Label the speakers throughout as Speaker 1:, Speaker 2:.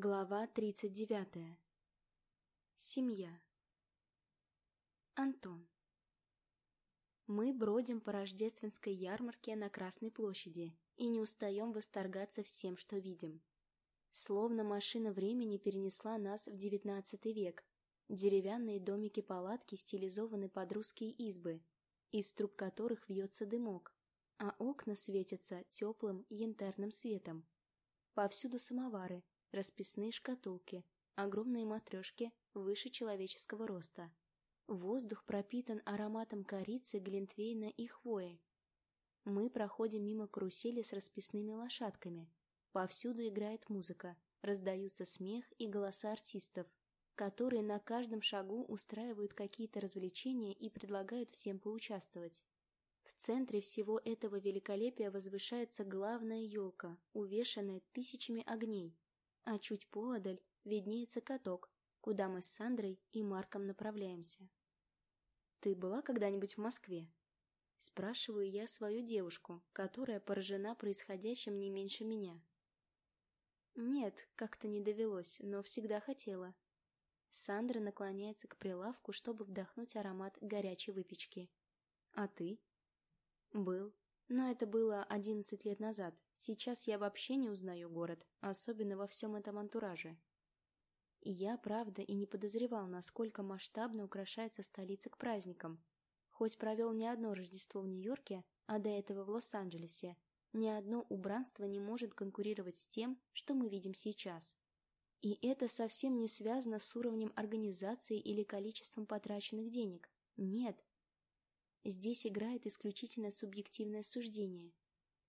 Speaker 1: Глава 39. Семья. Антон. Мы бродим по рождественской ярмарке на Красной площади и не устаем восторгаться всем, что видим. Словно машина времени перенесла нас в девятнадцатый век. Деревянные домики-палатки стилизованы под русские избы, из труб которых вьется дымок, а окна светятся теплым янтарным светом. Повсюду самовары, расписные шкатулки, огромные матрешки выше человеческого роста. Воздух пропитан ароматом корицы, глинтвейна и хвои. Мы проходим мимо карусели с расписными лошадками. Повсюду играет музыка, раздаются смех и голоса артистов, которые на каждом шагу устраивают какие-то развлечения и предлагают всем поучаствовать. В центре всего этого великолепия возвышается главная елка, увешанная тысячами огней, а чуть поодаль виднеется каток, куда мы с Сандрой и Марком направляемся. «Ты была когда-нибудь в Москве?» Спрашиваю я свою девушку, которая поражена происходящим не меньше меня. Нет, как-то не довелось, но всегда хотела. Сандра наклоняется к прилавку, чтобы вдохнуть аромат горячей выпечки. А ты? Был. Но это было одиннадцать лет назад. Сейчас я вообще не узнаю город, особенно во всем этом антураже. И я, правда, и не подозревал, насколько масштабно украшается столица к праздникам. Хоть провел не одно Рождество в Нью-Йорке, а до этого в Лос-Анджелесе, ни одно убранство не может конкурировать с тем, что мы видим сейчас. И это совсем не связано с уровнем организации или количеством потраченных денег. Нет, Здесь играет исключительно субъективное суждение.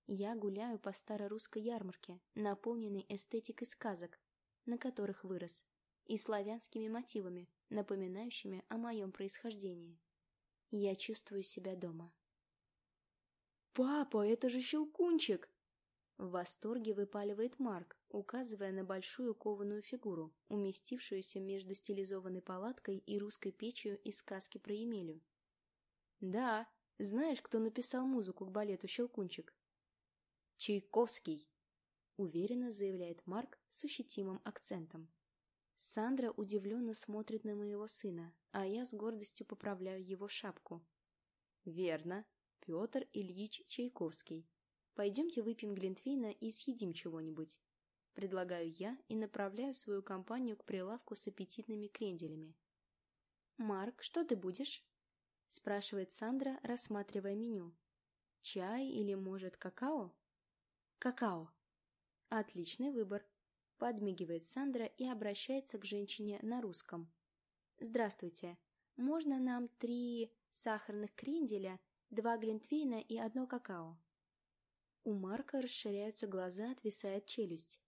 Speaker 1: Я гуляю по старорусской ярмарке, наполненной эстетикой сказок, на которых вырос, и славянскими мотивами, напоминающими о моем происхождении. Я чувствую себя дома.
Speaker 2: «Папа, это же Щелкунчик!»
Speaker 1: В восторге выпаливает Марк, указывая на большую кованую фигуру, уместившуюся между стилизованной палаткой и русской печью из сказки про Емелю.
Speaker 2: Да, знаешь, кто написал музыку к балету «Щелкунчик»?
Speaker 1: Чайковский, уверенно заявляет Марк с ощутимым акцентом. Сандра удивленно смотрит на моего сына, а я с гордостью поправляю его шапку.
Speaker 2: Верно, Петр Ильич Чайковский. Пойдемте выпьем глинтвейна и съедим чего-нибудь. Предлагаю я и направляю свою компанию к прилавку с аппетитными кренделями.
Speaker 1: «Марк, что ты будешь?» — спрашивает Сандра, рассматривая меню. «Чай или, может, какао?» «Какао». «Отличный выбор», — подмигивает Сандра и обращается к женщине на русском. «Здравствуйте. Можно нам три сахарных кренделя, два глинтвейна и одно какао?» У Марка расширяются глаза, отвисает челюсть.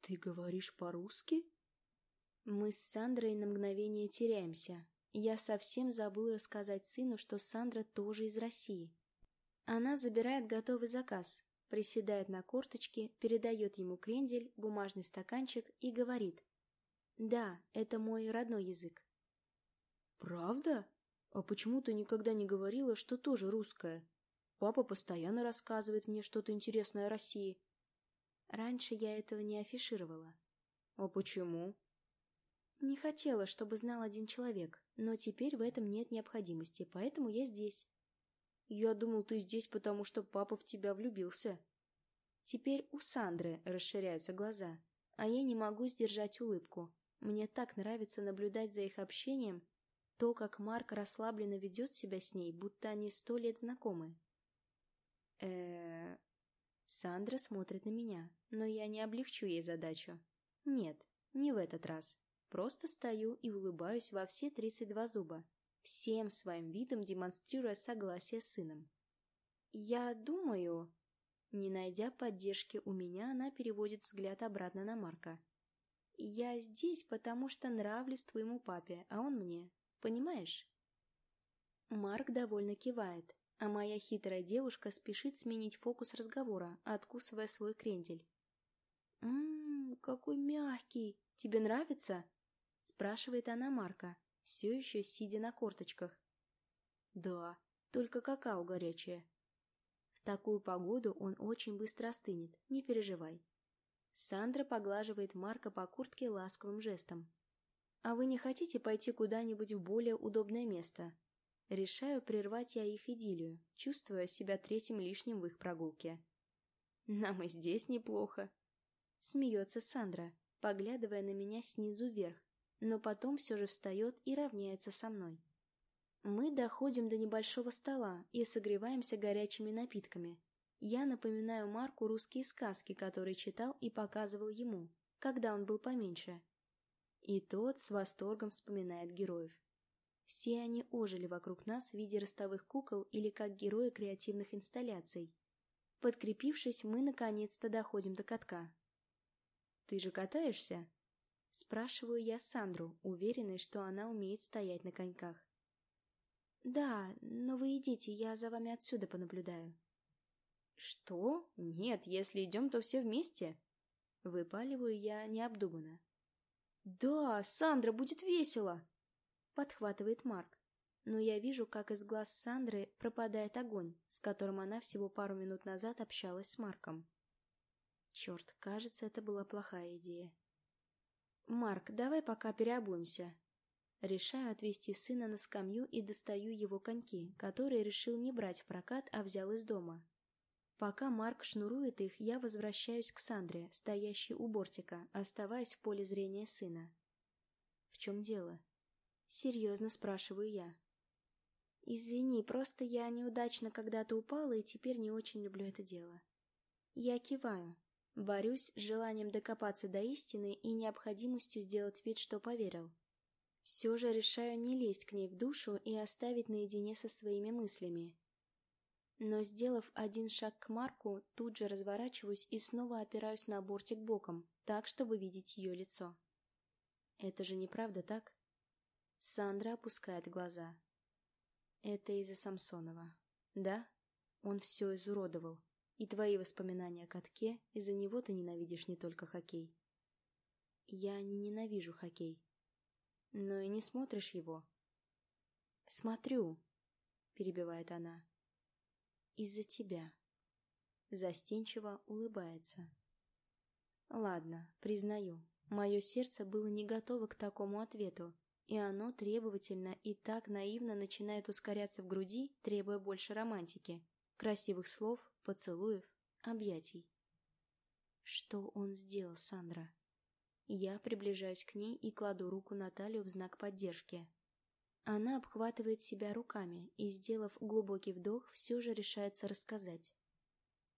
Speaker 2: «Ты говоришь по-русски?»
Speaker 1: Мы с Сандрой на мгновение теряемся, я совсем забыл рассказать сыну, что Сандра тоже из России. Она забирает готовый заказ, приседает на корточки, передает ему крендель, бумажный стаканчик и говорит. «Да, это мой родной язык».
Speaker 2: «Правда? А почему ты никогда не говорила, что тоже русская? Папа постоянно рассказывает мне что-то интересное о России».
Speaker 1: Раньше я этого не афишировала.
Speaker 2: «А почему?»
Speaker 1: Не хотела, чтобы знал один человек, но теперь в этом нет необходимости, поэтому я здесь.
Speaker 2: Я думал, ты здесь, потому что папа в тебя влюбился.
Speaker 1: Теперь у Сандры расширяются глаза, а я не могу сдержать улыбку. Мне так нравится наблюдать за их общением, то, как Марк расслабленно ведет себя с ней, будто они сто лет знакомы. э Сандра смотрит на меня, но я не облегчу ей задачу. Нет, не в этот раз. Просто стою и улыбаюсь во все тридцать два зуба, всем своим видом демонстрируя согласие с сыном. «Я думаю...» Не найдя поддержки у меня, она переводит взгляд обратно на Марка. «Я здесь, потому что нравлюсь твоему папе, а он мне. Понимаешь?» Марк довольно кивает, а моя хитрая девушка спешит сменить фокус разговора, откусывая свой крендель. «Ммм, какой мягкий! Тебе нравится?» Спрашивает она Марка, все еще сидя на корточках. Да, только какао горячее. В такую погоду он очень быстро остынет, не переживай. Сандра поглаживает Марка по куртке ласковым жестом. «А вы не хотите пойти куда-нибудь в более удобное место?» Решаю прервать я их идиллию, чувствуя себя третьим лишним в их прогулке. «Нам и здесь неплохо», — смеется Сандра, поглядывая на меня снизу вверх, но потом все же встает и равняется со мной. Мы доходим до небольшого стола и согреваемся горячими напитками. Я напоминаю Марку русские сказки, которые читал и показывал ему, когда он был поменьше. И тот с восторгом вспоминает героев. Все они ожили вокруг нас в виде ростовых кукол или как герои креативных инсталляций. Подкрепившись, мы наконец-то доходим до катка. «Ты же катаешься?» Спрашиваю я Сандру, уверенной, что она умеет стоять на коньках. «Да, но вы идите, я за вами отсюда понаблюдаю». «Что? Нет, если идем, то все вместе». Выпаливаю я необдуманно. «Да, Сандра, будет весело!» подхватывает Марк. Но я вижу, как из глаз Сандры пропадает огонь, с которым она всего пару минут назад общалась с Марком. Черт, кажется, это была плохая идея. «Марк, давай пока переобуемся». Решаю отвезти сына на скамью и достаю его коньки, которые решил не брать в прокат, а взял из дома. Пока Марк шнурует их, я возвращаюсь к Сандре, стоящей у бортика, оставаясь в поле зрения сына. В чем дело? Серьезно спрашиваю я. Извини, просто я неудачно когда-то упала и теперь не очень люблю это дело. Я киваю. Борюсь с желанием докопаться до истины и необходимостью сделать вид, что поверил. Все же решаю не лезть к ней в душу и оставить наедине со своими мыслями. Но, сделав один шаг к Марку, тут же разворачиваюсь и снова опираюсь на бортик боком, так, чтобы видеть ее лицо. Это же неправда, так? Сандра опускает глаза. Это из-за Самсонова. Да? Он все изуродовал. И твои воспоминания о катке, из-за него ты ненавидишь не только хоккей. Я не ненавижу хоккей. Но и не смотришь его. Смотрю, перебивает она. Из-за тебя. Застенчиво улыбается. Ладно, признаю, мое сердце было не готово к такому ответу, и оно требовательно и так наивно начинает ускоряться в груди, требуя больше романтики, красивых слов, поцелуев, объятий. Что он сделал, Сандра? Я приближаюсь к ней и кладу руку на талию в знак поддержки. Она обхватывает себя руками и, сделав глубокий вдох, все же решается рассказать.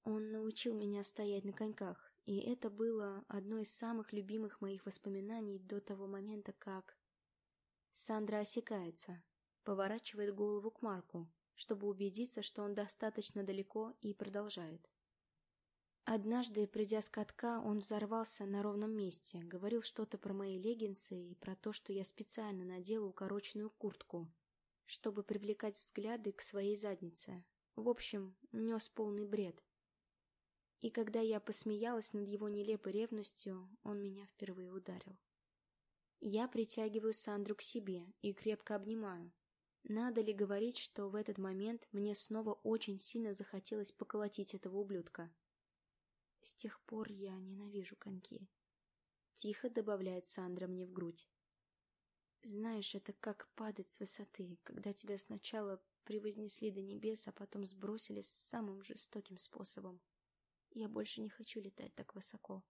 Speaker 1: Он научил меня стоять на коньках, и это было одно из самых любимых моих воспоминаний до того момента, как... Сандра осекается, поворачивает голову к Марку, чтобы убедиться, что он достаточно далеко, и продолжает. Однажды, придя с катка, он взорвался на ровном месте, говорил что-то про мои леггинсы и про то, что я специально надела укороченную куртку, чтобы привлекать взгляды к своей заднице. В общем, нес полный бред. И когда я посмеялась над его нелепой ревностью, он меня впервые ударил. Я притягиваю Сандру к себе и крепко обнимаю. Надо ли говорить, что в этот момент мне снова очень сильно захотелось поколотить этого ублюдка? С тех пор я ненавижу коньки. Тихо добавляет Сандра мне в грудь. Знаешь, это как падать с высоты, когда тебя сначала превознесли до небес, а потом сбросили самым жестоким способом. Я больше не хочу летать так высоко.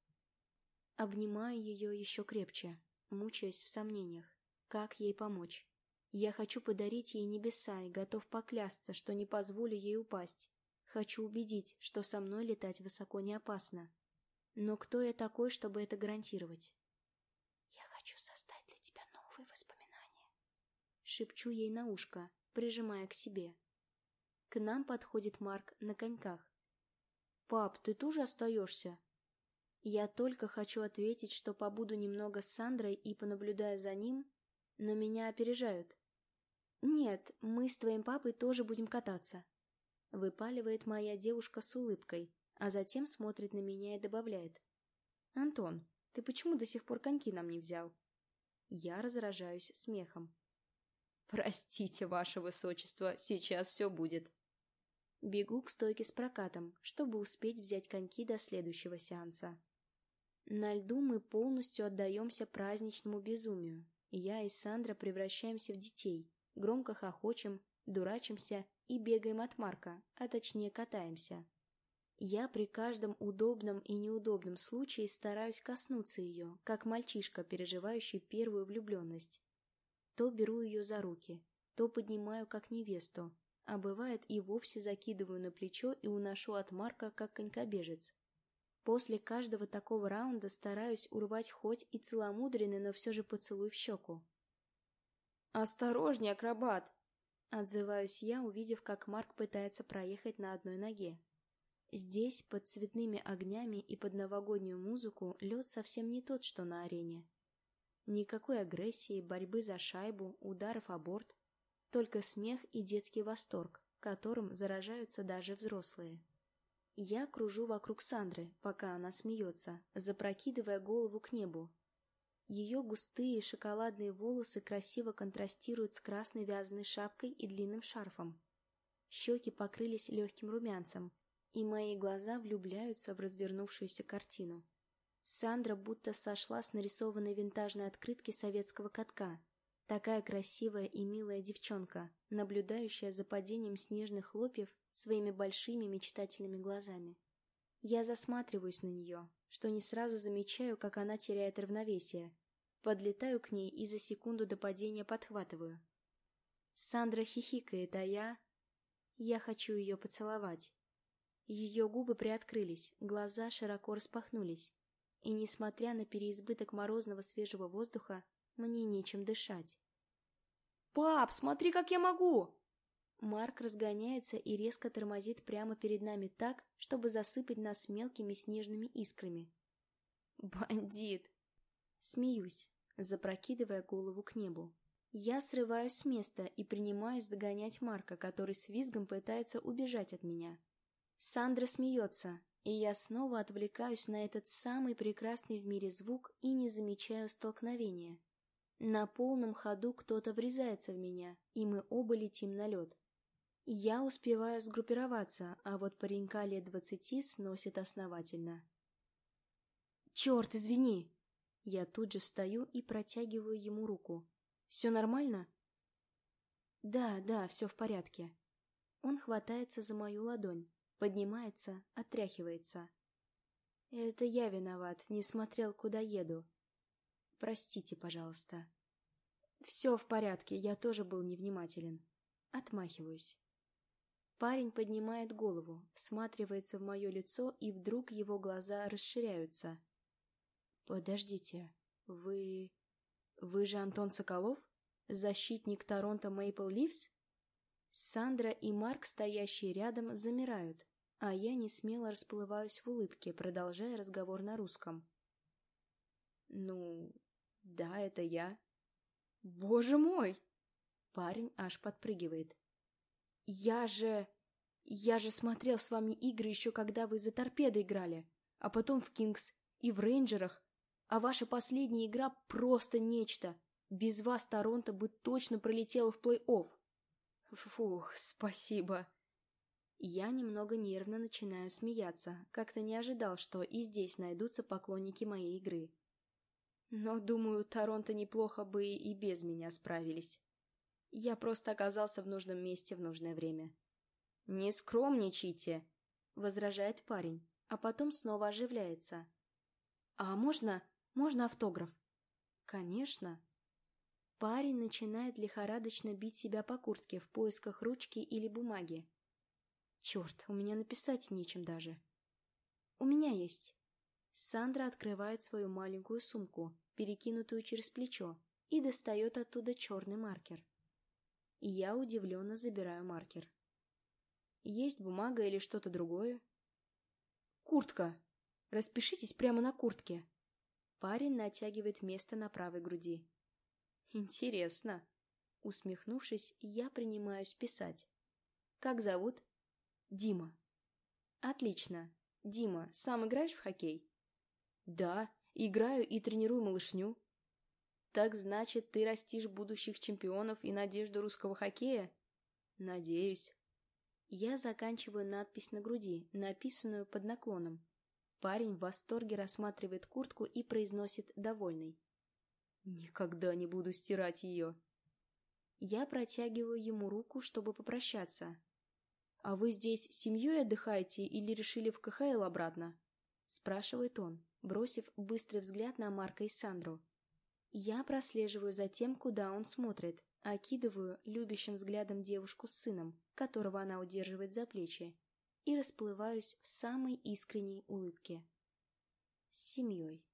Speaker 1: Обнимаю ее еще крепче, мучаясь в сомнениях, как ей помочь. Я хочу подарить ей небеса и готов поклясться, что не позволю ей упасть. Хочу убедить, что со мной летать высоко не опасно. Но кто я такой, чтобы это гарантировать? Я хочу создать для тебя новые воспоминания. Шепчу ей на ушко, прижимая к себе. К нам подходит Марк на коньках. «Пап, ты тоже остаешься?» Я только хочу ответить, что побуду немного с Сандрой и понаблюдаю за ним, но меня опережают. «Нет, мы с твоим папой тоже будем кататься», — выпаливает моя девушка с улыбкой, а затем смотрит на меня и добавляет. «Антон, ты почему до сих пор коньки нам не взял?» Я разражаюсь смехом. «Простите, ваше высочество, сейчас все будет». Бегу к стойке с прокатом, чтобы успеть взять коньки до следующего сеанса. На льду мы полностью отдаемся праздничному безумию. Я и Сандра превращаемся в детей, громко хохочем, дурачимся и бегаем от Марка, а точнее катаемся. Я при каждом удобном и неудобном случае стараюсь коснуться ее, как мальчишка, переживающий первую влюбленность. То беру ее за руки, то поднимаю как невесту, а бывает и вовсе закидываю на плечо и уношу от Марка, как конькобежец. После каждого такого раунда стараюсь урвать хоть и целомудренный, но все же поцелуй в щеку.
Speaker 2: «Осторожней, акробат!»
Speaker 1: Отзываюсь я, увидев, как Марк пытается проехать на одной ноге. Здесь, под цветными огнями и под новогоднюю музыку, лед совсем не тот, что на арене. Никакой агрессии, борьбы за шайбу, ударов о борт. Только смех и детский восторг, которым заражаются даже взрослые. Я кружу вокруг Сандры, пока она смеется, запрокидывая голову к небу. Ее густые шоколадные волосы красиво контрастируют с красной вязаной шапкой и длинным шарфом. Щеки покрылись легким румянцем, и мои глаза влюбляются в развернувшуюся картину. Сандра будто сошла с нарисованной винтажной открытки советского катка. Такая красивая и милая девчонка, наблюдающая за падением снежных хлопьев своими большими мечтательными глазами. Я засматриваюсь на нее, что не сразу замечаю, как она теряет равновесие. Подлетаю к ней и за секунду до падения подхватываю. Сандра хихикает, а я... Я хочу ее поцеловать. Ее губы приоткрылись, глаза широко распахнулись. И, несмотря на переизбыток морозного свежего воздуха, мне нечем дышать.
Speaker 2: «Пап, смотри, как я могу!»
Speaker 1: Марк разгоняется и резко тормозит прямо перед нами так, чтобы засыпать нас мелкими снежными искрами.
Speaker 2: «Бандит!»
Speaker 1: Смеюсь, запрокидывая голову к небу. Я срываюсь с места и принимаюсь догонять Марка, который с визгом пытается убежать от меня. Сандра смеется, и я снова отвлекаюсь на этот самый прекрасный в мире звук и не замечаю столкновения. На полном ходу кто-то врезается в меня, и мы оба летим на лед. Я успеваю сгруппироваться, а вот паренька лет двадцати сносит основательно. «Черт, извини!» Я тут же встаю и протягиваю ему руку. «Все нормально?» «Да, да, все в порядке». Он хватается за мою ладонь. Поднимается, отряхивается. Это я виноват, не смотрел, куда еду. Простите, пожалуйста. Все в порядке, я тоже был невнимателен. Отмахиваюсь. Парень поднимает голову, всматривается в мое лицо, и вдруг его глаза расширяются. «Подождите, вы... вы же Антон Соколов? Защитник Торонто Мейпл Ливс?» Сандра и Марк, стоящие рядом, замирают, а я не смело расплываюсь в улыбке, продолжая разговор на русском.
Speaker 2: «Ну, да, это я». «Боже мой!»
Speaker 1: Парень аж подпрыгивает.
Speaker 2: «Я же... Я же смотрел с вами игры еще когда вы за торпедо играли, а потом в Кингс и в Рейнджерах, а ваша последняя игра просто нечто. Без вас Торонто бы точно пролетела в плей-офф. Фух, спасибо.
Speaker 1: Я немного нервно начинаю смеяться, как-то не ожидал, что и здесь найдутся поклонники моей игры.
Speaker 2: Но, думаю, Торонто неплохо бы и без меня справились. Я просто оказался в нужном месте в нужное время. «Не скромничайте!»
Speaker 1: — возражает парень, а потом снова оживляется.
Speaker 2: «А можно... можно автограф?»
Speaker 1: «Конечно!» Парень начинает лихорадочно бить себя по куртке в поисках ручки или бумаги. Черт, у меня написать нечем даже. У меня есть. Сандра открывает свою маленькую сумку, перекинутую через плечо, и достает оттуда черный маркер. Я удивленно забираю маркер. Есть бумага или что-то другое?
Speaker 2: Куртка. Распишитесь прямо на куртке.
Speaker 1: Парень натягивает место на правой груди.
Speaker 2: Интересно.
Speaker 1: Усмехнувшись, я принимаюсь писать. Как зовут?
Speaker 2: Дима.
Speaker 1: Отлично. Дима, сам играешь в хоккей?
Speaker 2: Да, играю и тренирую малышню.
Speaker 1: Так значит, ты растишь будущих чемпионов и надежду русского хоккея?
Speaker 2: Надеюсь.
Speaker 1: Я заканчиваю надпись на груди, написанную под наклоном. Парень в восторге рассматривает куртку и произносит довольный.
Speaker 2: «Никогда не буду стирать ее!»
Speaker 1: Я протягиваю ему руку, чтобы попрощаться.
Speaker 2: «А вы здесь с семьей отдыхаете или решили в КХЛ обратно?»
Speaker 1: Спрашивает он, бросив быстрый взгляд на Марка и Сандру. Я прослеживаю за тем, куда он смотрит, окидываю любящим взглядом девушку с сыном, которого она удерживает за плечи, и расплываюсь в самой искренней улыбке. С семьей.